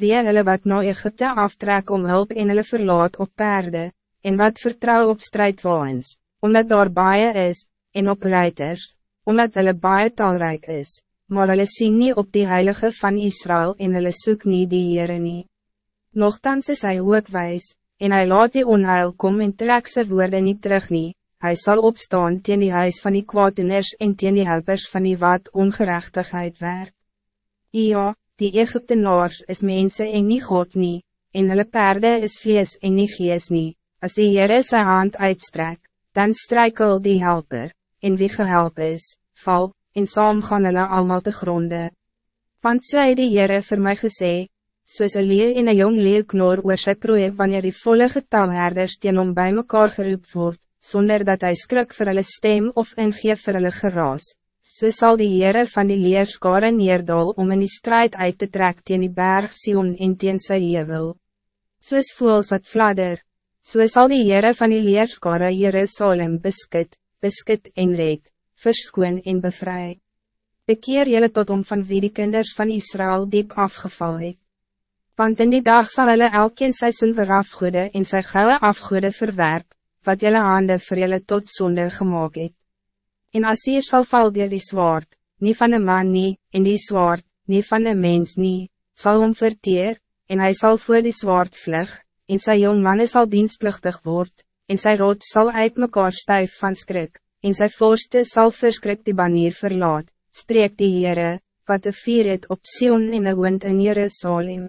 wie hulle wat na Egypte aftrek om hulp en hulle verlaat op perde, en wat vertrouw op strijdwaans, omdat daar baie is, en op ruiters, omdat hulle baie talrijk is, maar hulle sien nie op die heilige van Israël en hulle soek nie die Heere nie. Nochtans is hy ook wijs, en hij laat die onheil kom en trek sy woorde niet terug nie, hy sal opstaan teen die huis van die kwaadiners en teen die helpers van die wat ongerechtigheid werk. Ja, die Egyptenaars is mensen en nie God nie, en hulle perde is vlees en nie gees nie, as die Heere sy hand uitstrek, dan strijkel die helper, en wie gehelp is, val, en saam gaan hulle allemaal te gronde. Want so het die Heere vir my gesê, soos een leeuw en een jong leeuw knor oor sy prooi wanneer die volle getal herders teen hom by mekaar geroep word, zonder dat hij skrik vir hulle stem of ingeef vir hulle geraas, so sal die Heere van die leerskare neerdal om in die strijd uit te trek teen die berg Sion en teen sy hevel. Soos voels wat fladder, so sal die Heere van die leerskare Jerusalem beskit, beskit en red, verskoon en bevry. Bekeer jylle tot om van wie die kinders van Israël diep afgeval het. Want in die dag zal hulle elkeen sy silver afgoede en sy gouden afgoede verwerp, wat jylle hande vir jylle tot zonde gemaakt het. En as hier sal val dier die zwaard, niet van een man nie, en die zwaard, niet van een mens nie, sal hom verteer, en hij zal voor die zwaard vlug, en sy jong manne sal dienstplichtig word, en sy rot sal uit mekaar stijf van skrik, en sy voorste sal verskrik die banier verlaat, spreek die Heere, wat de vier het op Sion en de wind in Jerusalem.